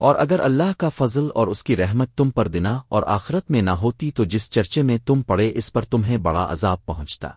اور اگر اللہ کا فضل اور اس کی رحمت تم پر دنا اور آخرت میں نہ ہوتی تو جس چرچے میں تم پڑے اس پر تمہیں بڑا عذاب پہنچتا۔